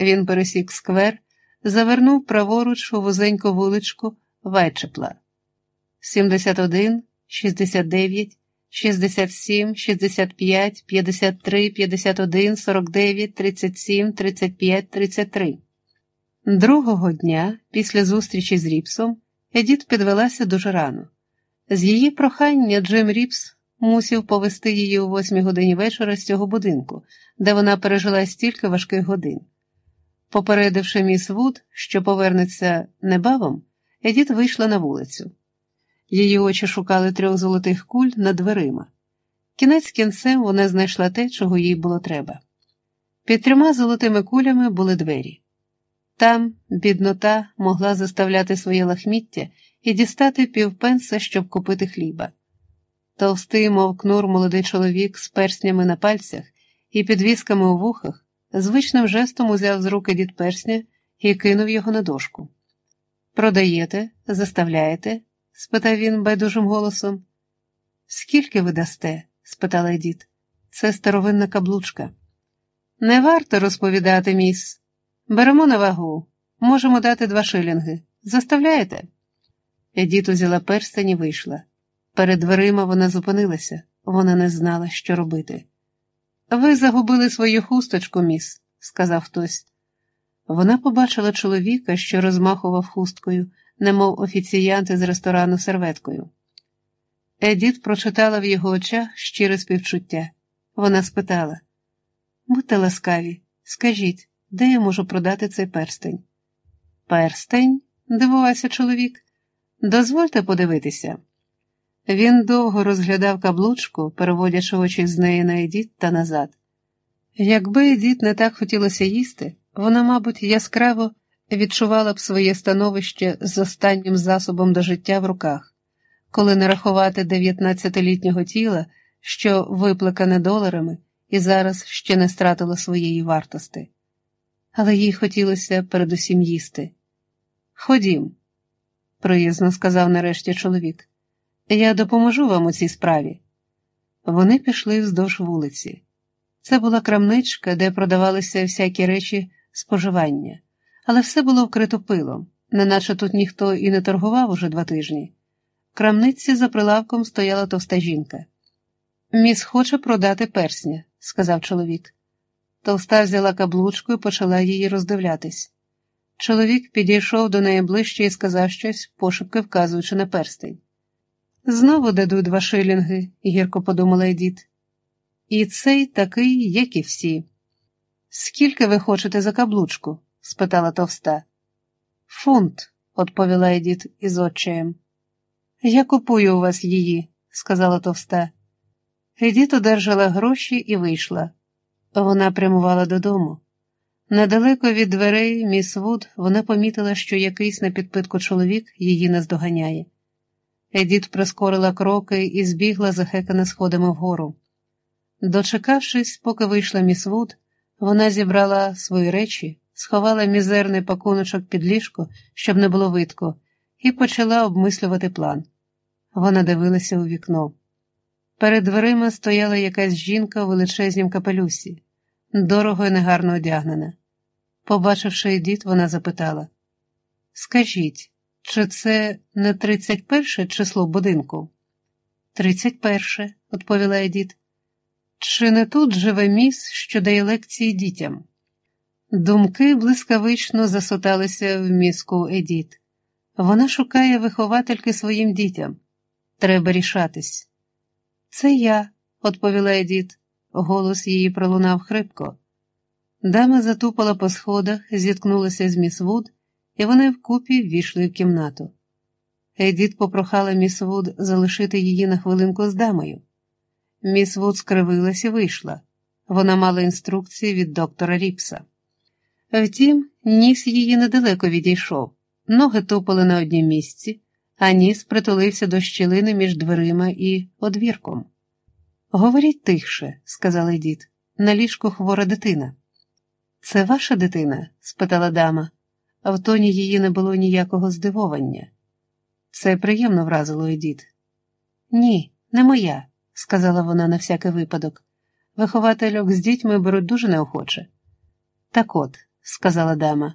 Він пересік сквер, завернув праворуч у вузеньку вуличку Вайчепла. 71, 69, 67, 65, 53, 51, 49, 37, 35, 33. Другого дня, після зустрічі з Ріпсом, Едіт підвелася дуже рано. З її прохання Джим Ріпс мусів повести її о восьмій годині вечора з цього будинку, де вона пережила стільки важких годин. Попередивши міс Вуд, що повернеться небавом, Едіт вийшла на вулицю. Її очі шукали трьох золотих куль над дверима. Кінець кінцем вона знайшла те, чого їй було треба. Під трьома золотими кулями були двері. Там біднота могла заставляти своє лахміття і дістати півпенса, щоб купити хліба. Товстий, мов кнур, молодий чоловік з перснями на пальцях і підвісками у вухах, звичним жестом узяв з руки дід персня і кинув його на дошку. Продаєте, заставляєте? спитав він байдужим голосом. Скільки ви дасте? спитала дід. Це старовинна каблучка. Не варто розповідати, міс. Беремо на вагу. Можемо дати два шилінги. Заставляєте? Едіт узяла перстень і вийшла. Перед дверима вона зупинилася, вона не знала, що робити. Ви загубили свою хусточку, міс, сказав хтось. Вона побачила чоловіка, що розмахував хусткою, немов офіціянт із ресторану серветкою. Едіт прочитала в його очах щире співчуття. Вона спитала: Будьте ласкаві, скажіть, де я можу продати цей перстень? Перстень? дивувався чоловік. Дозвольте подивитися. Він довго розглядав каблучку, переводячи очі з неї на Едіт та назад. Якби Едіт не так хотілося їсти, вона, мабуть, яскраво відчувала б своє становище з останнім засобом до життя в руках, коли не рахувати дев'ятнадцятилітнього тіла, що виплекане доларами і зараз ще не стратило своєї вартості. Але їй хотілося передусім їсти. Ходім, приязно сказав нарешті чоловік. Я допоможу вам у цій справі. Вони пішли вздовж вулиці. Це була крамничка, де продавалися всякі речі споживання, але все було вкрито пилом, неначе тут ніхто і не торгував уже два тижні. В крамниці за прилавком стояла товста жінка. Міс хоче продати персня, сказав чоловік. Товста взяла каблучку і почала її роздивлятись. Чоловік підійшов до неї ближче і сказав щось, пошепки вказуючи на перстень. Знову дадуть два шилінги, гірко подумала Едіт. І цей такий, як і всі. Скільки ви хочете за каблучку? спитала товста. Фунт, відповіла Едіт із отчаєм. Я купую у вас її, сказала товста. Едіт одержала гроші і вийшла. Вона прямувала додому. Недалеко від дверей міс Вуд вона помітила, що якийсь на підпитку чоловік її наздоганяє. Едіт прискорила кроки і збігла захекана сходами вгору. Дочекавшись, поки вийшла міс Вуд, вона зібрала свої речі, сховала мізерний пакуночок під ліжко, щоб не було видко, і почала обмислювати план. Вона дивилася у вікно. Перед дверима стояла якась жінка у величезнім капелюсі, дорого і негарно одягнена. Побачивши Едіт, вона запитала: Скажіть, чи це не тридцять перше число будинку? Тридцять перше, відповіла Едіт. Чи не тут живе міс, що дає лекції дітям? Думки блискавично засоталися в мізку Едіт. Вона шукає виховательки своїм дітям. Треба рішатись. Це я, відповіла Едіт. Голос її пролунав хрипко. Дама затупала по сходах, зіткнулася з міс Вуд, і вони вкупі ввійшли в кімнату. Едіт попрохала міс Вуд залишити її на хвилинку з дамою. Міс Вуд скривилась і вийшла. Вона мала інструкції від доктора Ріпса. Втім, ніс її недалеко відійшов, ноги тупали на однім місці, а ніс притулився до щілини між дверима і одвірком. Говоріть тихше, сказала дід, на ліжку хвора дитина. Це ваша дитина? спитала дама, в тоні її не було ніякого здивовання. Це приємно вразило Едіт. Ні, не моя, сказала вона на всякий випадок. Виховательок з дітьми беруть дуже неохоче. Так от, сказала дама.